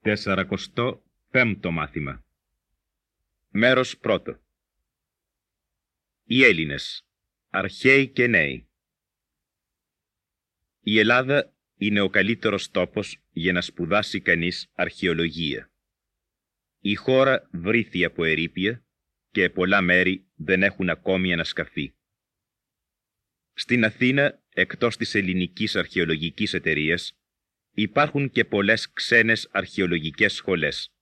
Τεσσαρακοστό πέμπτο μάθημα Μέρος πρώτο Οι Έλληνες, αρχαίοι και νέοι Η Ελλάδα είναι ο καλύτερος τόπος για να σπουδάσει κανείς αρχαιολογία. Η χώρα βρήθη από ερήπια και πολλά μέρη δεν έχουν ακόμη ανασκαφεί. Στην Αθήνα, εκτός της ελληνικής αρχαιολογικής εταιρείας, υπάρχουν και πολλές ξένες αρχαιολογικές σχολές.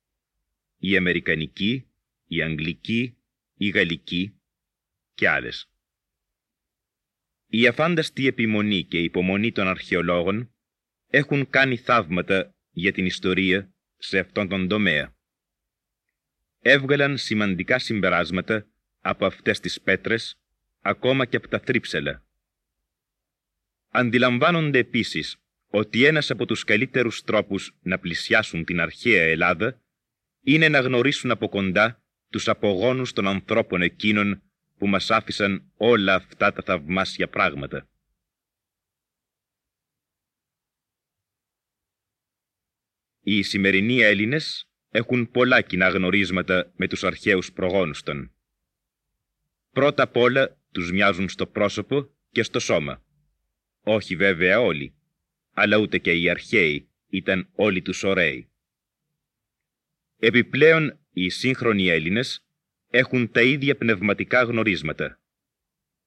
Η Αμερικανική, η Αγγλική, η Γαλλική και άλλες. Η αφάνταστη επιμονή και υπομονή των αρχαιολόγων έχουν κάνει θαύματα για την ιστορία σε αυτόν τον τομέα. Έβγαλαν σημαντικά συμπεράσματα από αυτές τις πέτρες, ακόμα και από τα θρύψελα. Αντιλαμβάνονται επίσης ότι ένας από τους καλύτερους τρόπους να πλησιάσουν την αρχαία Ελλάδα είναι να γνωρίσουν από κοντά τους απογόνους των ανθρώπων εκείνων που μας άφησαν όλα αυτά τα θαυμάσια πράγματα. Οι σημερινοί Έλληνες έχουν πολλά κοινά γνωρίσματα με τους αρχαίους προγόνους των. Πρώτα απ' όλα τους μοιάζουν στο πρόσωπο και στο σώμα. Όχι βέβαια όλοι αλλά ούτε και οι αρχαίοι ήταν όλοι τους ωραίοι. Επιπλέον, οι σύγχρονοι Έλληνες έχουν τα ίδια πνευματικά γνωρίσματα.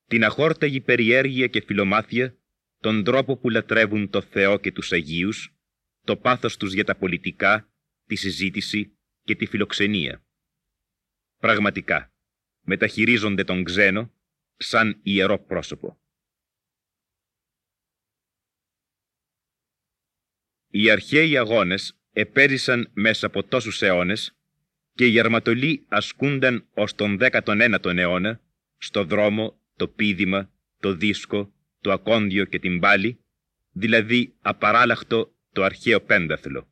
Την αχόρταγη περιέργεια και φιλομάθεια, τον τρόπο που λατρεύουν το Θεό και τους Αγίους, το πάθος τους για τα πολιτικά, τη συζήτηση και τη φιλοξενία. Πραγματικά, μεταχειρίζονται τον ξένο σαν ιερό πρόσωπο. Οι αρχαίοι αγώνες επέζησαν μέσα από τόσους αιώνες και οι αρματολοί ασκούνταν ως τον 19ο αιώνα στο δρόμο, το πίδημα, το δίσκο, το ακόνδιο και την πάλη, δηλαδή απαράλλαχτο το αρχαίο πένταθλο.